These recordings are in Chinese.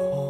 home. Oh.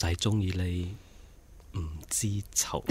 仔中意你，唔知愁。